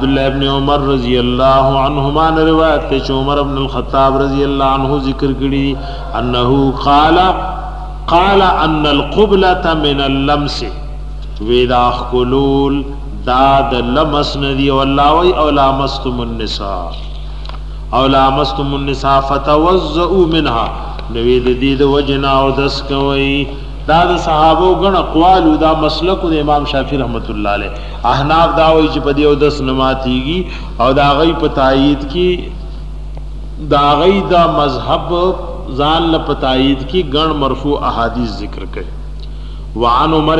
عبد الله ابن عمر رضی الله عنهما روایت ته عمر ابن الخطاب رضی الله عنه ذکر کړي انه قال قال ان القبلة من اللمس. ودا خلول دا د لمس ندی أو الله وی أو لامستم النساء. أو لامستم النساء فتوزؤوا منها. نوې د دې د وجنا أو دس کوي دا د صحابه غن اقوال دا مسلک د امام شافعي رحمت الله علیه. احناف دا وایي چې په دې او دس نماتيږي او دا غي په تایید کې دا غي دا مذهب ځان ل په تایید کې غن مرفوع احادیث ذکر کړي. وعن عمر